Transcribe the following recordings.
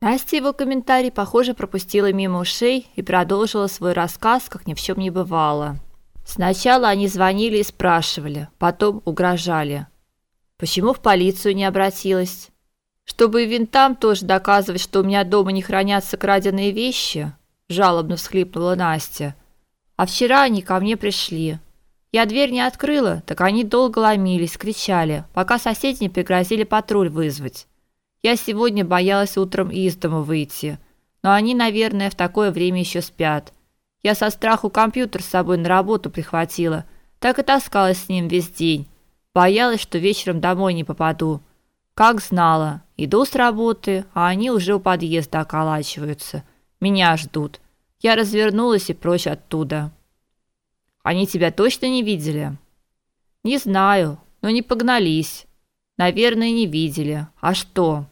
Настя его комментарий, похоже, пропустила мимо ушей и продолжила свой рассказ, как ни в чем не бывало. Сначала они звонили и спрашивали, потом угрожали. Почему в полицию не обратилась? Чтобы и винтам тоже доказывать, что у меня дома не хранятся краденые вещи, жалобно всхлипнула Настя. А вчера они ко мне пришли. Я дверь не открыла, так они долго ломились, кричали, пока соседи не пригрозили патруль вызвать. Я сегодня боялась утром из дома выйти, но они, наверное, в такое время еще спят. Я со страху компьютер с собой на работу прихватила, так и таскалась с ним весь день. Боялась, что вечером домой не попаду. Как знала, иду с работы, а они уже у подъезда околачиваются. Меня ждут. Я развернулась и прочь оттуда. Они тебя точно не видели? Не знаю, но не погнались. Наверное, не видели. А что?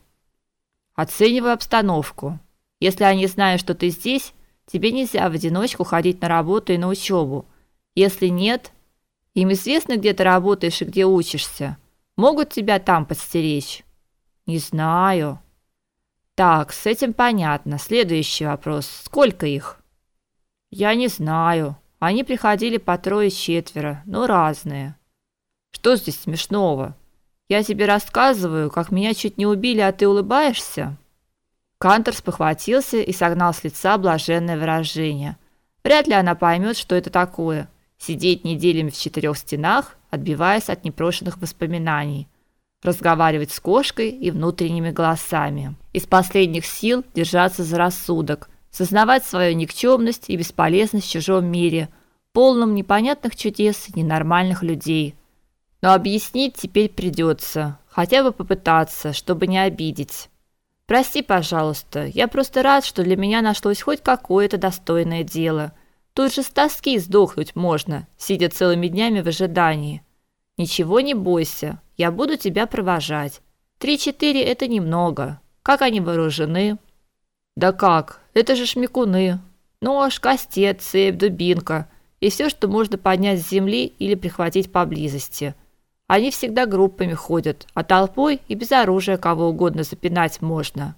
Оценивай обстановку. Если они знают, что ты здесь, тебе нельзя в одиночку ходить на работу и на учебу. Если нет, им известно, где ты работаешь и где учишься. Могут тебя там подстеречь? Не знаю. Так, с этим понятно. Следующий вопрос. Сколько их? Я не знаю. Они приходили по трое-четверо, но разные. Что здесь смешного? Я тебе рассказываю, как меня чуть не убили, а ты улыбаешься? Кантор спохватился и согнал с лица блаженное выражение. Вряд ли она поймет, что это такое сидеть неделями в четырех стенах, отбиваясь от непрошенных воспоминаний, разговаривать с кошкой и внутренними голосами. Из последних сил держаться за рассудок, сознавать свою никчемность и бесполезность в чужом мире, полном непонятных чудес и ненормальных людей. Но объяснить теперь придется, хотя бы попытаться, чтобы не обидеть. Прости, пожалуйста. Я просто рад, что для меня нашлось хоть какое-то достойное дело – Тут же с тоски сдохнуть можно, сидя целыми днями в ожидании. Ничего не бойся, я буду тебя провожать. Три-четыре – это немного. Как они вооружены? Да как? Это же шмекуны. Нож, кастет, цепь, дубинка и все, что можно поднять с земли или прихватить поблизости. Они всегда группами ходят, а толпой и без оружия кого угодно запинать можно.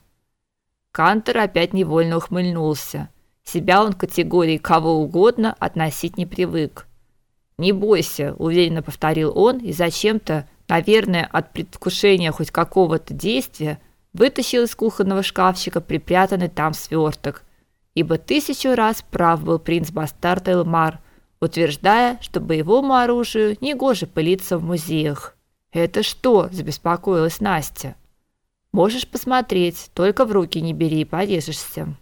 Кантер опять невольно ухмыльнулся. Себя он к категории кого угодно относить не привык. Не бойся, уверенно повторил он и зачем-то, наверное, от предвкушения хоть какого-то действия, вытащил из кухонного шкафчика припрятанный там сверток. Ибо тысячу раз прав был принц Бастард Элмар, утверждая, что боевому оружию не гоже пылиться в музеях. Это что? забеспокоилась Настя. Можешь посмотреть, только в руки не бери, порежешься.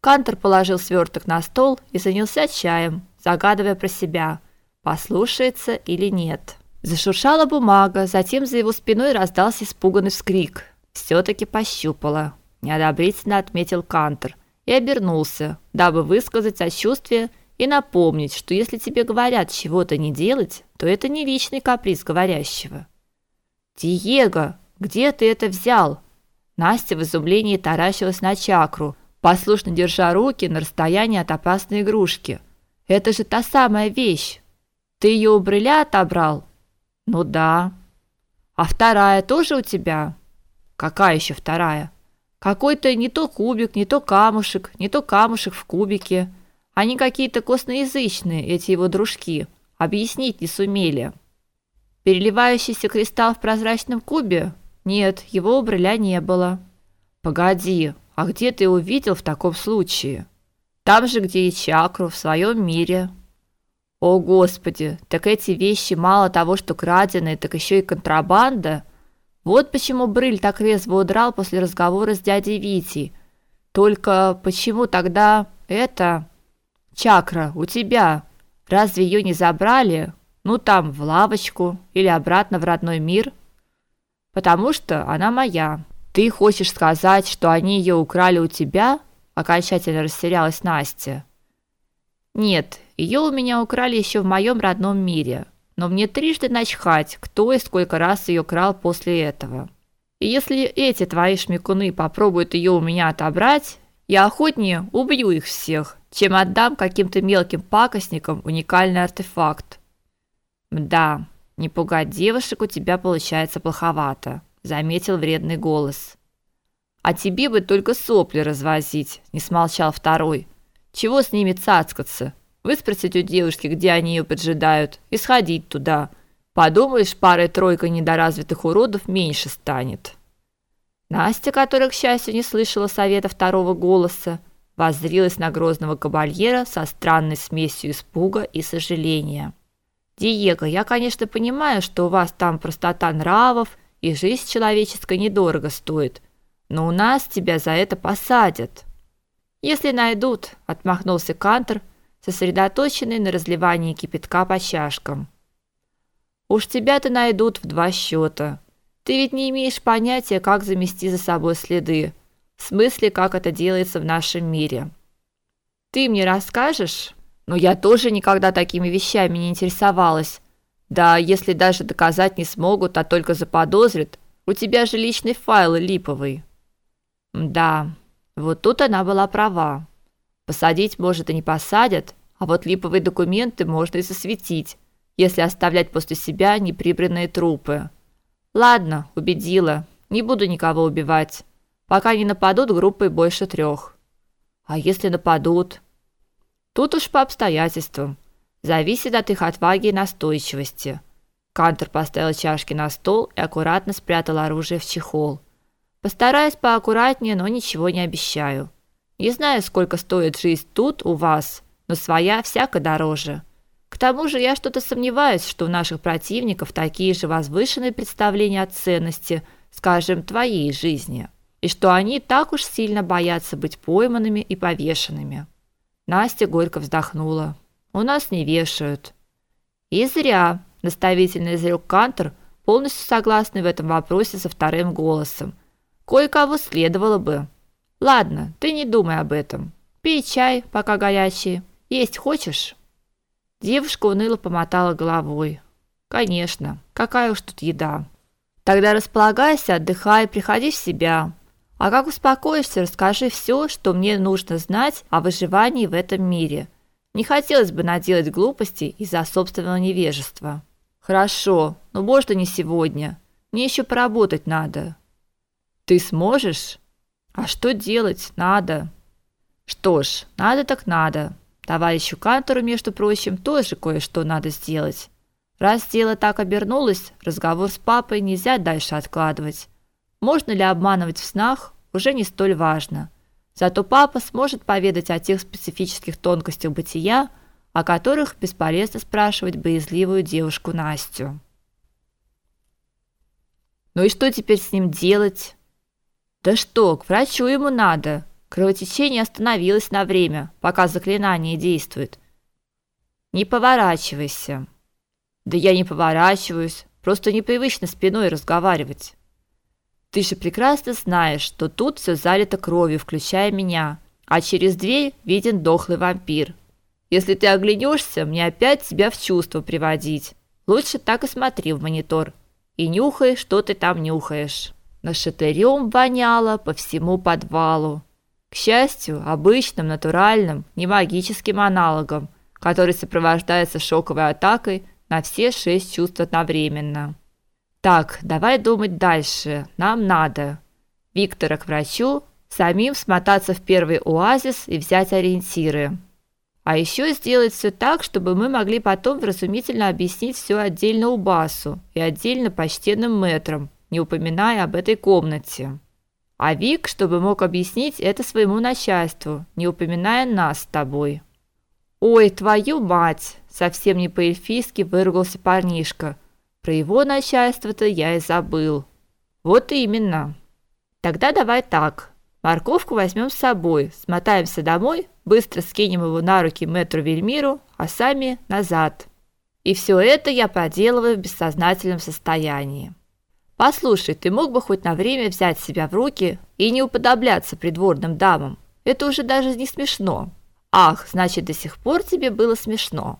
Кантор положил сверток на стол и занялся чаем, загадывая про себя, послушается или нет. Зашуршала бумага, затем за его спиной раздался испуганный вскрик. все таки пощупала, неодобрительно отметил Кантор и обернулся, дабы высказать сочувствие и напомнить, что если тебе говорят чего-то не делать, то это не личный каприз говорящего. Диего, где ты это взял? Настя в изумлении таращилась на чакру, послушно держа руки на расстоянии от опасной игрушки. Это же та самая вещь. Ты ее у брыля отобрал? Ну да. А вторая тоже у тебя? Какая еще вторая? Какой-то не то кубик, не то камушек, не то камушек в кубике. Они какие-то косноязычные, эти его дружки. Объяснить не сумели. Переливающийся кристалл в прозрачном кубе? Нет, его у брыля не было. Погоди, а где ты увидел в таком случае? Там же, где и чакру в своем мире. О, господи, так эти вещи мало того, что краденые, так еще и контрабанда. Вот почему Брыль так резво удрал после разговора с дядей Витей. Только почему тогда это чакра у тебя? Разве ее не забрали? Ну там в лавочку или обратно в родной мир? Потому что она моя. Ты хочешь сказать, что они ее украли у тебя? Окончательно растерялась Настя. Нет, ее у меня украли еще в моем родном мире. Но мне трижды начхать, кто и сколько раз ее крал после этого. И если эти твои шмекуны попробуют ее у меня отобрать, я охотнее убью их всех, чем отдам каким-то мелким пакостникам уникальный артефакт. Да, не пугать девушек у тебя получается плоховато заметил вредный голос. А тебе бы только сопли развозить, не смолчал второй. Чего с ними цацкаться? Выспросить у девушки, где они ее поджидают, и сходить туда. Подумаешь, парой-тройкой недоразвитых уродов меньше станет. Настя, которая, к счастью, не слышала совета второго голоса, воззрилась на грозного кабальера со странной смесью испуга и сожаления. Диего, я, конечно, понимаю, что у вас там простота нравов и жизнь человеческая недорого стоит, но у нас тебя за это посадят. Если найдут, отмахнулся Кантер, сосредоточенный на разливании кипятка по чашкам. Уж тебя-то найдут в два счета. Ты ведь не имеешь понятия, как замести за собой следы, в смысле, как это делается в нашем мире. Ты мне расскажешь? Но я тоже никогда такими вещами не интересовалась. Да, если даже доказать не смогут, а только заподозрят, у тебя же личный файл липовый. Да, вот тут она была права. Посадить, может, и не посадят, а вот липовые документы можно и засветить, если оставлять после себя неприбранные трупы. Ладно, убедила. Не буду никого убивать, пока не нападут группой больше трех. А если нападут? Тут уж по обстоятельствам. Зависит от их отваги и настойчивости. Кантер поставил чашки на стол и аккуратно спрятал оружие в чехол. Постараюсь поаккуратнее, но ничего не обещаю. Не знаю, сколько стоит жизнь тут у вас, но своя всяко дороже. К тому же я что-то сомневаюсь, что у наших противников такие же возвышенные представления о ценности, скажем, твоей жизни, и что они так уж сильно боятся быть пойманными и повешенными. Настя горько вздохнула. У нас не вешают. И зря, наставительно изрек Кантер, полностью согласный в этом вопросе со вторым голосом. Кое-кого следовало бы. Ладно, ты не думай об этом. Пей чай, пока горячий. Есть хочешь? Девушка уныло помотала головой. Конечно, какая уж тут еда. Тогда располагайся, отдыхай, приходи в себя. А как успокоишься, расскажи все, что мне нужно знать о выживании в этом мире. Не хотелось бы наделать глупостей из-за собственного невежества. Хорошо, но можно не сегодня. Мне еще поработать надо. Ты сможешь? А что делать? Надо. Что ж, надо так надо. Товарищу Кантору, между прочим, тоже кое-что надо сделать. Раз дело так обернулось, разговор с папой нельзя дальше откладывать. Можно ли обманывать в снах, уже не столь важно. Зато папа сможет поведать о тех специфических тонкостях бытия, о которых бесполезно спрашивать боязливую девушку Настю. Ну и что теперь с ним делать? Да что, к врачу ему надо. Кровотечение остановилось на время, пока заклинание действует. Не поворачивайся. Да я не поворачиваюсь, просто непривычно спиной разговаривать. Ты же прекрасно знаешь, что тут все залито кровью, включая меня, а через дверь виден дохлый вампир. Если ты оглянешься, мне опять тебя в чувство приводить. Лучше так и смотри в монитор и нюхай, что ты там нюхаешь. Нашатырем воняло по всему подвалу. К счастью, обычным, натуральным, не магическим аналогом, который сопровождается шоковой атакой на все шесть чувств одновременно. Так, давай думать дальше. Нам надо Виктора к врачу, самим смотаться в первый оазис и взять ориентиры. А еще сделать все так, чтобы мы могли потом вразумительно объяснить все отдельно у Басу и отдельно почтенным мэтрам, не упоминая об этой комнате. А Вик, чтобы мог объяснить это своему начальству, не упоминая нас с тобой. Ой, твою мать, совсем не по-эльфийски выругался парнишка. Про его начальство-то я и забыл. Вот именно. Тогда давай так. Морковку возьмем с собой, смотаемся домой, быстро скинем его на руки мэтру Вельмиру, а сами назад. И все это я проделываю в бессознательном состоянии. Послушай, ты мог бы хоть на время взять себя в руки и не уподобляться придворным дамам. Это уже даже не смешно. Ах, значит, до сих пор тебе было смешно.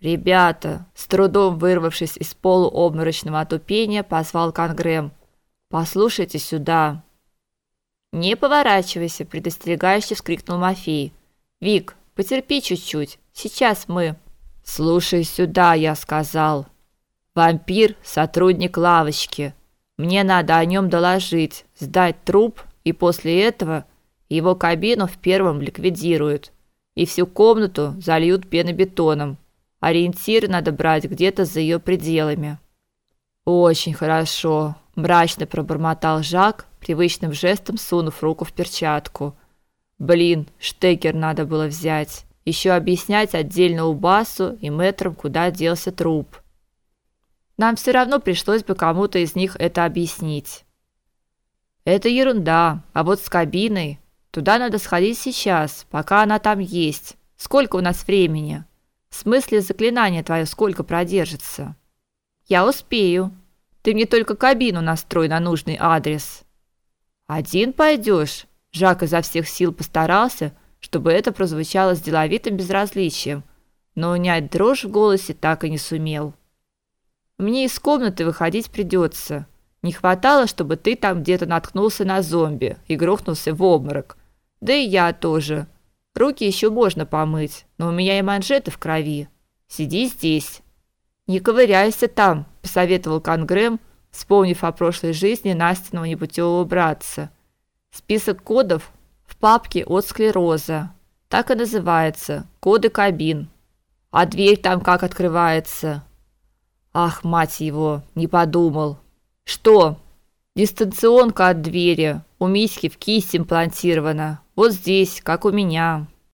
Ребята, с трудом вырвавшись из полуобморочного отупения, позвал Конгрэм. Послушайте сюда. Не поворачивайся, предостерегающе вскрикнул Мафей. Вик, потерпи чуть-чуть. Сейчас мы. Слушай сюда, я сказал. Вампир – сотрудник лавочки. Мне надо о нем доложить, сдать труп, и после этого его кабину в первом ликвидируют и всю комнату зальют пенобетоном. Ориентир надо брать где-то за ее пределами. Очень хорошо, мрачно пробормотал Жак, привычным жестом сунув руку в перчатку. Блин, штекер надо было взять. Еще объяснять отдельно у Басу и мэтрам, куда делся труп. Нам все равно пришлось бы кому-то из них это объяснить. Это ерунда, а вот с кабиной туда надо сходить сейчас, пока она там есть. Сколько у нас времени? В смысле заклинание твое сколько продержится? Я успею. Ты мне только кабину настрой на нужный адрес. Один пойдешь? Жак изо всех сил постарался, чтобы это прозвучало с деловитым безразличием, но унять дрожь в голосе так и не сумел. Мне из комнаты выходить придется. Не хватало, чтобы ты там где-то наткнулся на зомби и грохнулся в обморок. Да и я тоже. Руки еще можно помыть, но у меня и манжеты в крови. Сиди здесь. Не ковыряйся там, посоветовал Конгрэм, вспомнив о прошлой жизни Настиного непутевого братца. Список кодов в папке от склероза. Так и называется коды кабин. А дверь там как открывается? Ах, мать его, не подумал. Что? Дистанционка от двери. У Миськи в кисть имплантирована. Вот здесь, как у меня.